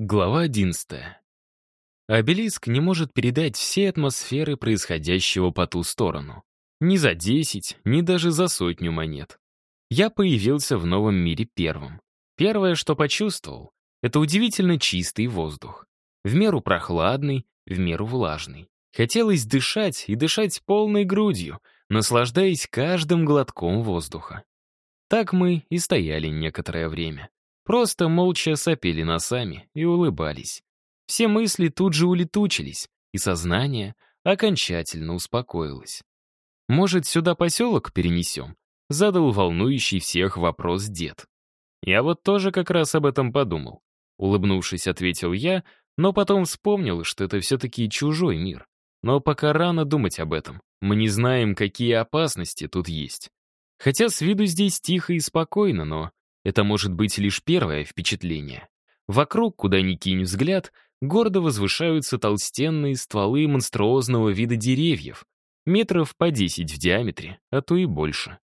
Глава 11. Обелиск не может передать все атмосферы происходящего по ту сторону. Ни за 10, ни даже за сотню монет. Я появился в новом мире первым. Первое, что почувствовал, это удивительно чистый воздух. В меру прохладный, в меру влажный. Хотелось дышать и дышать полной грудью, наслаждаясь каждым глотком воздуха. Так мы и стояли некоторое время просто молча сопели носами и улыбались. Все мысли тут же улетучились, и сознание окончательно успокоилось. «Может, сюда поселок перенесем?» — задал волнующий всех вопрос дед. «Я вот тоже как раз об этом подумал», — улыбнувшись, ответил я, но потом вспомнил, что это все-таки чужой мир. Но пока рано думать об этом. Мы не знаем, какие опасности тут есть. Хотя с виду здесь тихо и спокойно, но это может быть лишь первое впечатление. Вокруг, куда ни кинь взгляд, гордо возвышаются толстенные стволы монструозного вида деревьев, метров по 10 в диаметре, а то и больше.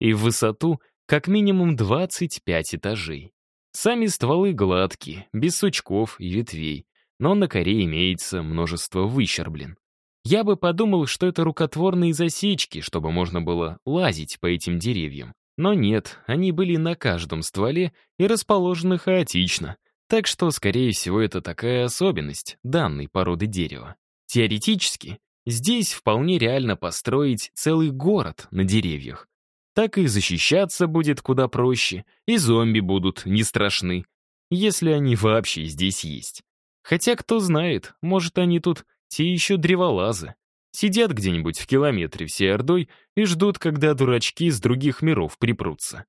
И в высоту как минимум 25 этажей. Сами стволы гладкие, без сучков и ветвей, но на коре имеется множество выщерблен. Я бы подумал, что это рукотворные засечки, чтобы можно было лазить по этим деревьям. Но нет, они были на каждом стволе и расположены хаотично, так что, скорее всего, это такая особенность данной породы дерева. Теоретически, здесь вполне реально построить целый город на деревьях. Так и защищаться будет куда проще, и зомби будут не страшны, если они вообще здесь есть. Хотя, кто знает, может, они тут те еще древолазы сидят где-нибудь в километре всей Ордой и ждут, когда дурачки из других миров припрутся.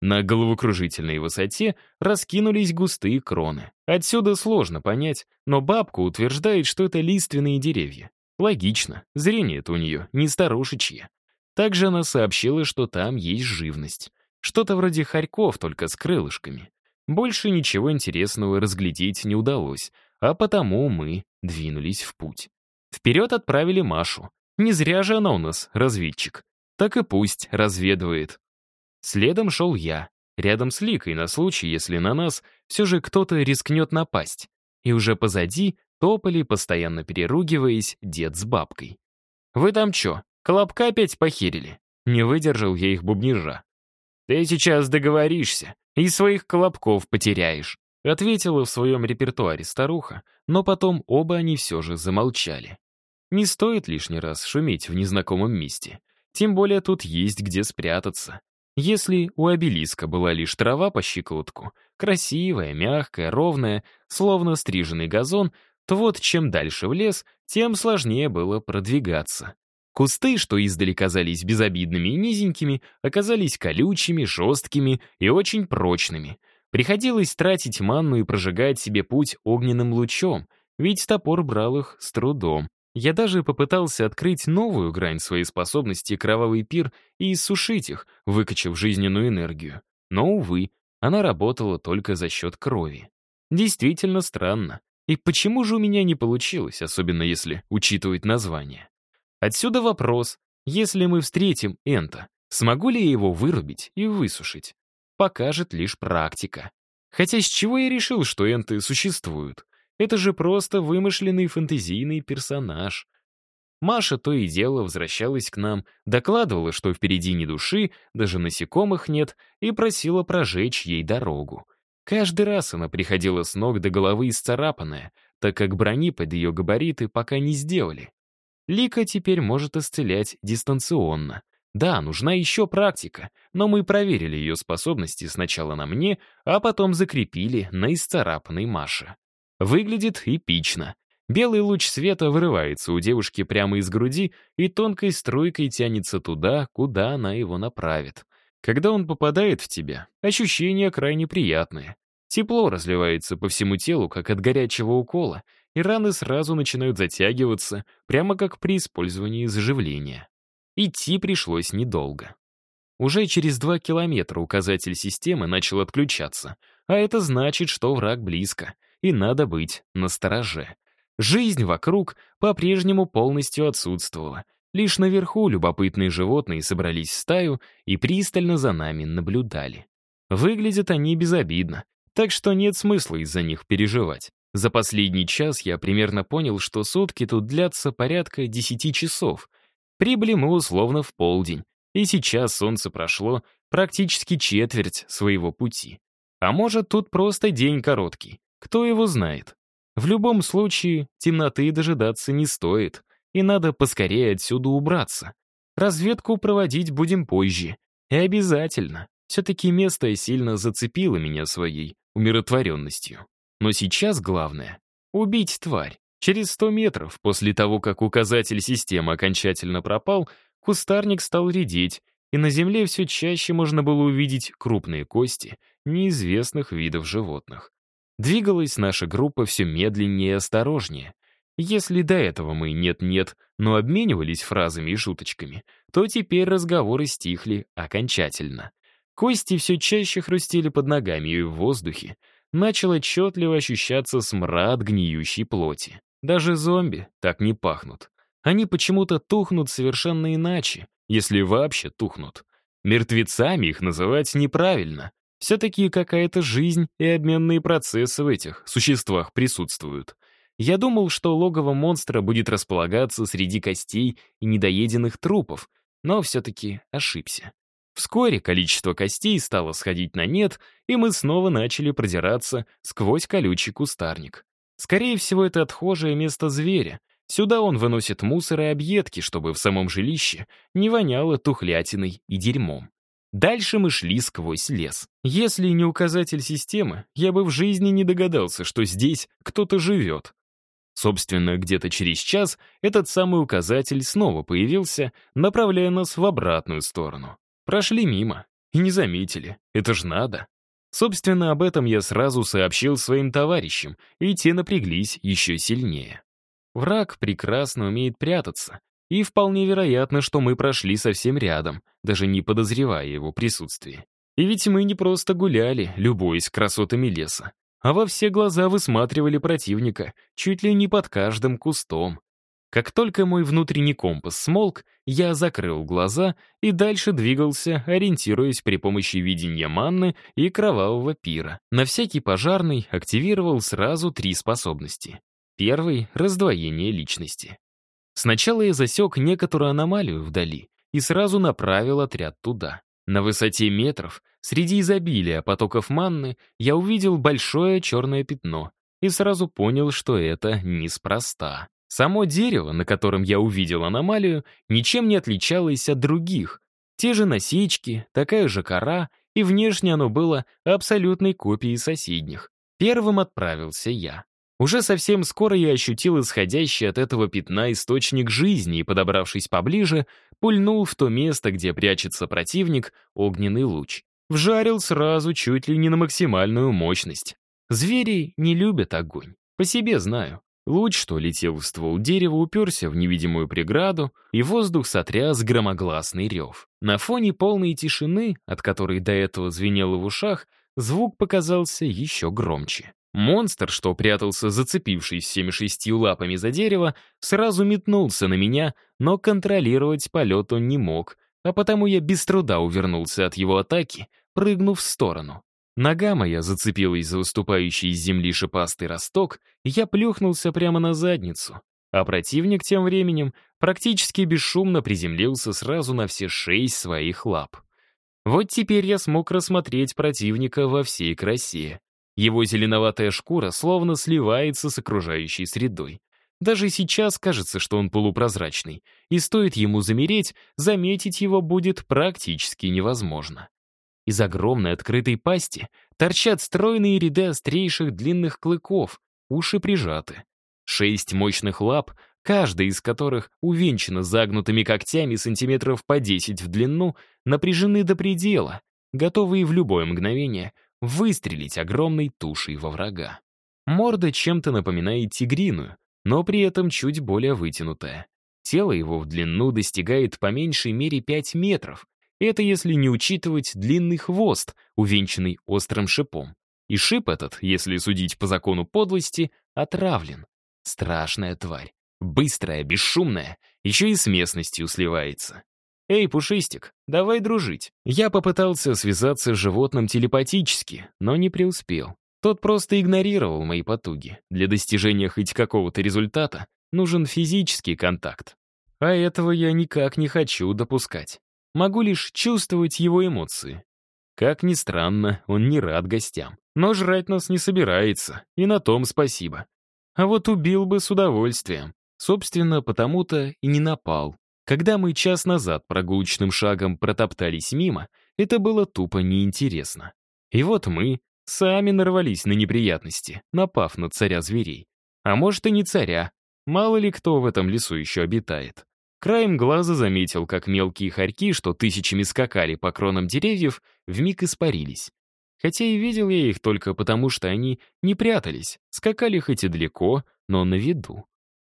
На головокружительной высоте раскинулись густые кроны. Отсюда сложно понять, но бабка утверждает, что это лиственные деревья. Логично, зрение-то у нее не старушечье. Также она сообщила, что там есть живность. Что-то вроде хорьков, только с крылышками. Больше ничего интересного разглядеть не удалось, а потому мы двинулись в путь. Вперед отправили Машу. Не зря же она у нас разведчик. Так и пусть разведывает. Следом шел я, рядом с Ликой на случай, если на нас все же кто-то рискнет напасть. И уже позади топали, постоянно переругиваясь, дед с бабкой. «Вы там чё, колобка опять похерили?» Не выдержал я их бубнижа. «Ты сейчас договоришься и своих колобков потеряешь». Ответила в своем репертуаре старуха, но потом оба они все же замолчали. Не стоит лишний раз шуметь в незнакомом месте. Тем более тут есть где спрятаться. Если у обелиска была лишь трава по щиколотку, красивая, мягкая, ровная, словно стриженный газон, то вот чем дальше в лес, тем сложнее было продвигаться. Кусты, что издали казались безобидными и низенькими, оказались колючими, жесткими и очень прочными, Приходилось тратить манну и прожигать себе путь огненным лучом, ведь топор брал их с трудом. Я даже попытался открыть новую грань своей способности кровавый пир и иссушить их, выкачав жизненную энергию. Но, увы, она работала только за счет крови. Действительно странно. И почему же у меня не получилось, особенно если учитывать название? Отсюда вопрос, если мы встретим Энта, смогу ли я его вырубить и высушить? покажет лишь практика. Хотя с чего я решил, что энты существуют? Это же просто вымышленный фэнтезийный персонаж. Маша то и дело возвращалась к нам, докладывала, что впереди ни души, даже насекомых нет, и просила прожечь ей дорогу. Каждый раз она приходила с ног до головы исцарапанная, так как брони под ее габариты пока не сделали. Лика теперь может исцелять дистанционно — да, нужна еще практика, но мы проверили ее способности сначала на мне, а потом закрепили на исцарапанной Маше. Выглядит эпично. Белый луч света вырывается у девушки прямо из груди и тонкой струйкой тянется туда, куда она его направит. Когда он попадает в тебя, ощущения крайне приятные. Тепло разливается по всему телу, как от горячего укола, и раны сразу начинают затягиваться, прямо как при использовании заживления. Идти пришлось недолго. Уже через два километра указатель системы начал отключаться, а это значит, что враг близко, и надо быть настороже. Жизнь вокруг по-прежнему полностью отсутствовала. Лишь наверху любопытные животные собрались в стаю и пристально за нами наблюдали. Выглядят они безобидно, так что нет смысла из-за них переживать. За последний час я примерно понял, что сутки тут длятся порядка 10 часов, Прибыли мы условно в полдень, и сейчас солнце прошло практически четверть своего пути. А может, тут просто день короткий, кто его знает. В любом случае, темноты дожидаться не стоит, и надо поскорее отсюда убраться. Разведку проводить будем позже. И обязательно. Все-таки место сильно зацепило меня своей умиротворенностью. Но сейчас главное — убить тварь. Через 100 метров после того, как указатель системы окончательно пропал, кустарник стал редеть, и на земле все чаще можно было увидеть крупные кости неизвестных видов животных. Двигалась наша группа все медленнее и осторожнее. Если до этого мы «нет-нет», но обменивались фразами и шуточками, то теперь разговоры стихли окончательно. Кости все чаще хрустели под ногами и в воздухе. Начал отчетливо ощущаться смрад гниющей плоти. Даже зомби так не пахнут. Они почему-то тухнут совершенно иначе, если вообще тухнут. Мертвецами их называть неправильно. Все-таки какая-то жизнь и обменные процессы в этих существах присутствуют. Я думал, что логово монстра будет располагаться среди костей и недоеденных трупов, но все-таки ошибся. Вскоре количество костей стало сходить на нет, и мы снова начали продираться сквозь колючий кустарник. Скорее всего, это отхожее место зверя. Сюда он выносит мусор и объедки, чтобы в самом жилище не воняло тухлятиной и дерьмом. Дальше мы шли сквозь лес. Если не указатель системы, я бы в жизни не догадался, что здесь кто-то живет. Собственно, где-то через час этот самый указатель снова появился, направляя нас в обратную сторону. Прошли мимо и не заметили. Это ж надо. Собственно, об этом я сразу сообщил своим товарищам, и те напряглись еще сильнее. Враг прекрасно умеет прятаться, и вполне вероятно, что мы прошли совсем рядом, даже не подозревая его присутствие. И ведь мы не просто гуляли, любуясь красотами леса, а во все глаза высматривали противника, чуть ли не под каждым кустом, как только мой внутренний компас смолк, я закрыл глаза и дальше двигался, ориентируясь при помощи видения манны и кровавого пира. На всякий пожарный активировал сразу три способности. Первый — раздвоение личности. Сначала я засек некоторую аномалию вдали и сразу направил отряд туда. На высоте метров, среди изобилия потоков манны, я увидел большое черное пятно и сразу понял, что это неспроста. Само дерево, на котором я увидел аномалию, ничем не отличалось от других. Те же насечки, такая же кора, и внешне оно было абсолютной копией соседних. Первым отправился я. Уже совсем скоро я ощутил исходящий от этого пятна источник жизни и, подобравшись поближе, пульнул в то место, где прячется противник, огненный луч. Вжарил сразу чуть ли не на максимальную мощность. Звери не любят огонь, по себе знаю. Луч, что летел в ствол дерева, уперся в невидимую преграду, и воздух сотряс громогласный рев. На фоне полной тишины, от которой до этого звенело в ушах, звук показался еще громче. Монстр, что прятался, зацепившись всеми шестью лапами за дерево, сразу метнулся на меня, но контролировать полет он не мог, а потому я без труда увернулся от его атаки, прыгнув в сторону. Нога моя зацепилась за выступающий из земли шипастый росток, и я плюхнулся прямо на задницу. А противник тем временем практически бесшумно приземлился сразу на все шесть своих лап. Вот теперь я смог рассмотреть противника во всей красе. Его зеленоватая шкура словно сливается с окружающей средой. Даже сейчас кажется, что он полупрозрачный, и стоит ему замереть, заметить его будет практически невозможно. Из огромной открытой пасти торчат стройные ряды острейших длинных клыков, уши прижаты. Шесть мощных лап, каждая из которых увенчана загнутыми когтями сантиметров по 10 в длину, напряжены до предела, готовые в любое мгновение выстрелить огромной тушей во врага. Морда чем-то напоминает тигриную, но при этом чуть более вытянутая. Тело его в длину достигает по меньшей мере 5 метров, это если не учитывать длинный хвост, увенчанный острым шипом. И шип этот, если судить по закону подлости, отравлен. Страшная тварь. Быстрая, бесшумная, еще и с местностью сливается. «Эй, Пушистик, давай дружить». Я попытался связаться с животным телепатически, но не преуспел. Тот просто игнорировал мои потуги. Для достижения хоть какого-то результата нужен физический контакт. А этого я никак не хочу допускать могу лишь чувствовать его эмоции. Как ни странно, он не рад гостям, но жрать нас не собирается, и на том спасибо. А вот убил бы с удовольствием. Собственно, потому-то и не напал. Когда мы час назад прогулочным шагом протоптались мимо, это было тупо неинтересно. И вот мы сами нарвались на неприятности, напав на царя зверей. А может и не царя, мало ли кто в этом лесу еще обитает. Краем глаза заметил, как мелкие хорьки, что тысячами скакали по кронам деревьев, вмиг испарились. Хотя и видел я их только потому, что они не прятались, скакали хоть и далеко, но на виду.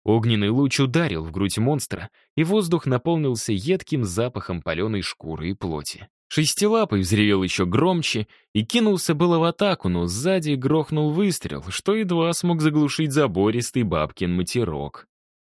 Огненный луч ударил в грудь монстра, и воздух наполнился едким запахом паленой шкуры и плоти. Шестилапый взревел еще громче и кинулся было в атаку, но сзади грохнул выстрел, что едва смог заглушить забористый бабкин матерок.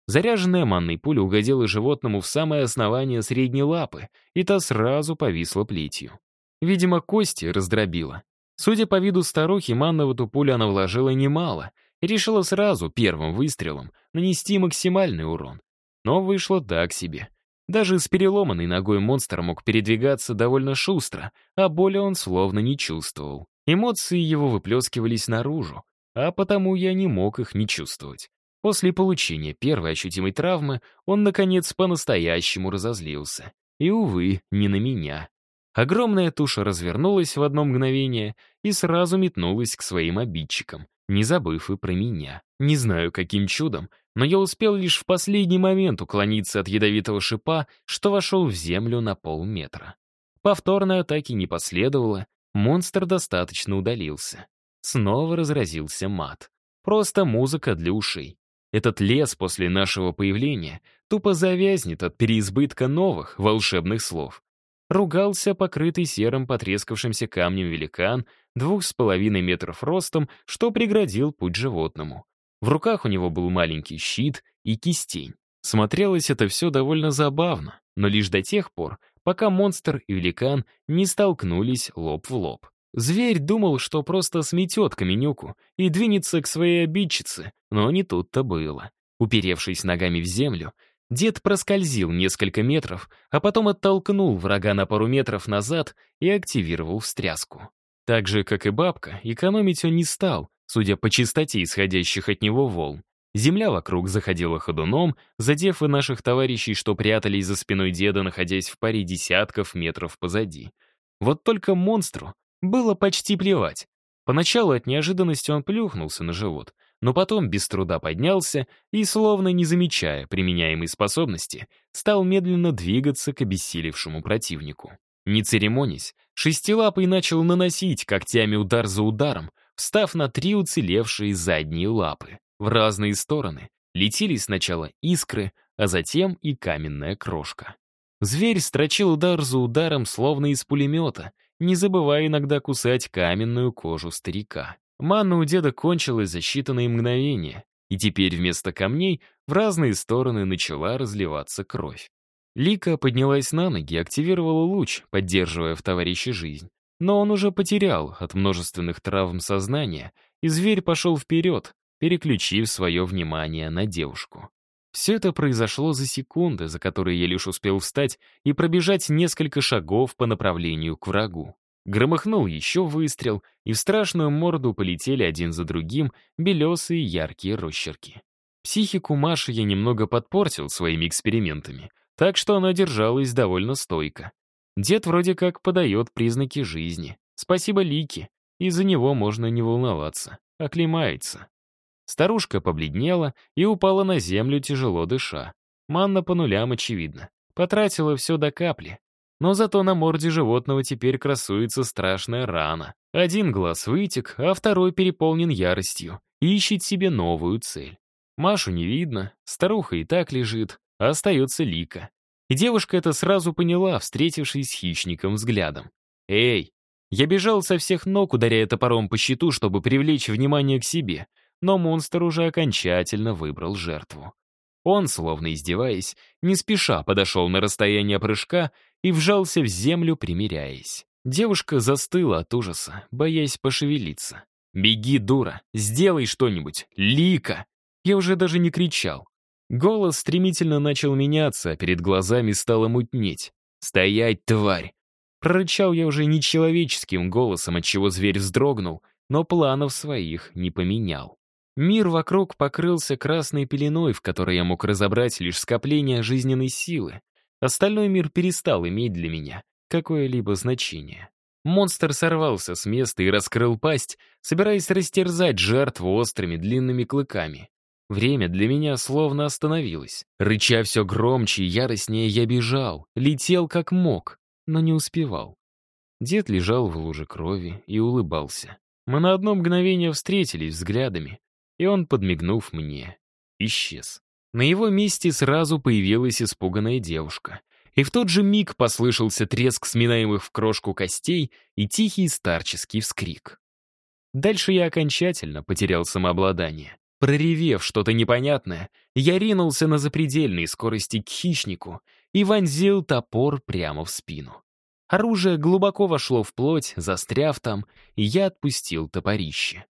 Заряженная манной пуля угодила животному в самое основание средней лапы, и та сразу повисла плетью. Видимо, кости раздробила. Судя по виду старухи, манна в эту пулю она вложила немало и решила сразу первым выстрелом нанести максимальный урон. Но вышло так себе. Даже с переломанной ногой монстр мог передвигаться довольно шустро, а боли он словно не чувствовал. Эмоции его выплескивались наружу, а потому я не мог их не чувствовать. После получения первой ощутимой травмы он, наконец, по-настоящему разозлился. И, увы, не на меня. Огромная туша развернулась в одно мгновение и сразу метнулась к своим обидчикам, не забыв и про меня. Не знаю, каким чудом, но я успел лишь в последний момент уклониться от ядовитого шипа, что вошел в землю на полметра. Повторной атаки не последовало, монстр достаточно удалился. Снова разразился мат. Просто музыка для ушей. Этот лес после нашего появления тупо завязнет от переизбытка новых волшебных слов. Ругался покрытый серым потрескавшимся камнем великан двух с половиной метров ростом, что преградил путь животному. В руках у него был маленький щит и кистень. Смотрелось это все довольно забавно, но лишь до тех пор, пока монстр и великан не столкнулись лоб в лоб. Зверь думал, что просто сметет каменюку и двинется к своей обидчице, но не тут-то было. Уперевшись ногами в землю, дед проскользил несколько метров, а потом оттолкнул врага на пару метров назад и активировал встряску. Так же, как и бабка, экономить он не стал, судя по частоте исходящих от него волн. Земля вокруг заходила ходуном, задев и наших товарищей, что прятались за спиной деда, находясь в паре десятков метров позади. Вот только монстру было почти плевать. Поначалу от неожиданности он плюхнулся на живот, но потом без труда поднялся и, словно не замечая применяемой способности, стал медленно двигаться к обессилевшему противнику. Не церемонясь, шестилапый начал наносить когтями удар за ударом, встав на три уцелевшие задние лапы. В разные стороны летели сначала искры, а затем и каменная крошка. Зверь строчил удар за ударом, словно из пулемета, не забывая иногда кусать каменную кожу старика. Манна у деда кончилась за считанные мгновения, и теперь вместо камней в разные стороны начала разливаться кровь. Лика поднялась на ноги и активировала луч, поддерживая в товарище жизнь. Но он уже потерял от множественных травм сознание, и зверь пошел вперед, переключив свое внимание на девушку. Все это произошло за секунды, за которые я лишь успел встать и пробежать несколько шагов по направлению к врагу. Громыхнул еще выстрел, и в страшную морду полетели один за другим белесые яркие росчерки. Психику Маши я немного подпортил своими экспериментами, так что она держалась довольно стойко. Дед вроде как подает признаки жизни. Спасибо Лике, и за него можно не волноваться, оклемается. Старушка побледнела и упала на землю, тяжело дыша. Манна по нулям, очевидно. Потратила все до капли. Но зато на морде животного теперь красуется страшная рана. Один глаз вытек, а второй переполнен яростью и ищет себе новую цель. Машу не видно, старуха и так лежит, а остается Лика. И девушка это сразу поняла, встретившись с хищником взглядом. «Эй!» Я бежал со всех ног, ударяя топором по щиту, чтобы привлечь внимание к себе, но монстр уже окончательно выбрал жертву. Он, словно издеваясь, не спеша подошел на расстояние прыжка и вжался в землю, примиряясь. Девушка застыла от ужаса, боясь пошевелиться. «Беги, дура! Сделай что-нибудь! Лика!» Я уже даже не кричал. Голос стремительно начал меняться, а перед глазами стало мутнеть. «Стоять, тварь!» Прорычал я уже нечеловеческим голосом, отчего зверь вздрогнул, но планов своих не поменял. Мир вокруг покрылся красной пеленой, в которой я мог разобрать лишь скопление жизненной силы, Остальной мир перестал иметь для меня какое-либо значение. Монстр сорвался с места и раскрыл пасть, собираясь растерзать жертву острыми длинными клыками. Время для меня словно остановилось. Рыча все громче и яростнее я бежал, летел как мог, но не успевал. Дед лежал в луже крови и улыбался. Мы на одно мгновение встретились взглядами, и он, подмигнув мне, исчез. На его месте сразу появилась испуганная девушка. И в тот же миг послышался треск сминаемых в крошку костей и тихий старческий вскрик. Дальше я окончательно потерял самообладание. Проревев что-то непонятное, я ринулся на запредельной скорости к хищнику и вонзил топор прямо в спину. Оружие глубоко вошло в плоть, застряв там, и я отпустил топорище.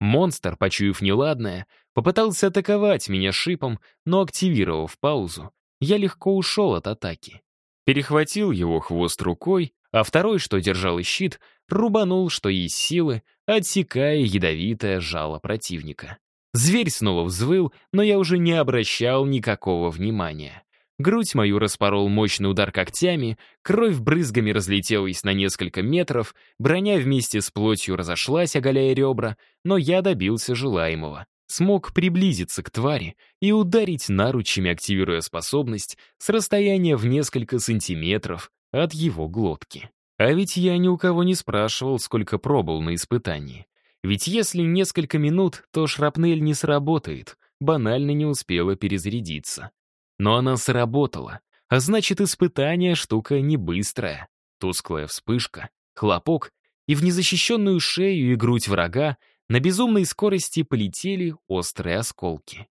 Монстр, почуяв неладное, попытался атаковать меня шипом, но активировав паузу, я легко ушел от атаки. Перехватил его хвост рукой, а второй, что держал и щит, рубанул, что есть силы, отсекая ядовитое жало противника. Зверь снова взвыл, но я уже не обращал никакого внимания. Грудь мою распорол мощный удар когтями, кровь брызгами разлетелась на несколько метров, броня вместе с плотью разошлась, оголяя ребра, но я добился желаемого. Смог приблизиться к твари и ударить наручами, активируя способность с расстояния в несколько сантиметров от его глотки. А ведь я ни у кого не спрашивал, сколько пробовал на испытании. Ведь если несколько минут, то шрапнель не сработает, банально не успела перезарядиться. Но она сработала. А значит, испытание — штука не быстрая. Тусклая вспышка, хлопок, и в незащищенную шею и грудь врага на безумной скорости полетели острые осколки.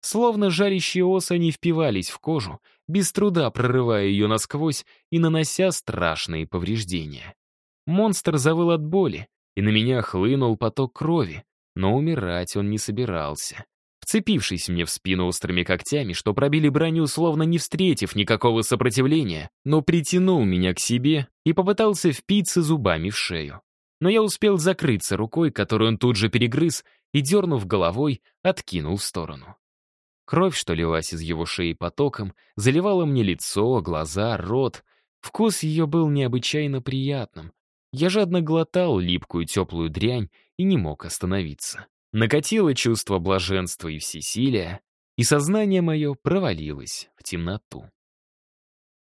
Словно жарящие ос они впивались в кожу, без труда прорывая ее насквозь и нанося страшные повреждения. Монстр завыл от боли, и на меня хлынул поток крови, но умирать он не собирался вцепившись мне в спину острыми когтями, что пробили броню, словно не встретив никакого сопротивления, но притянул меня к себе и попытался впиться зубами в шею. Но я успел закрыться рукой, которую он тут же перегрыз, и, дернув головой, откинул в сторону. Кровь, что лилась из его шеи потоком, заливала мне лицо, глаза, рот. Вкус ее был необычайно приятным. Я жадно глотал липкую теплую дрянь и не мог остановиться. Накатило чувство блаженства и всесилия, и сознание мое провалилось в темноту.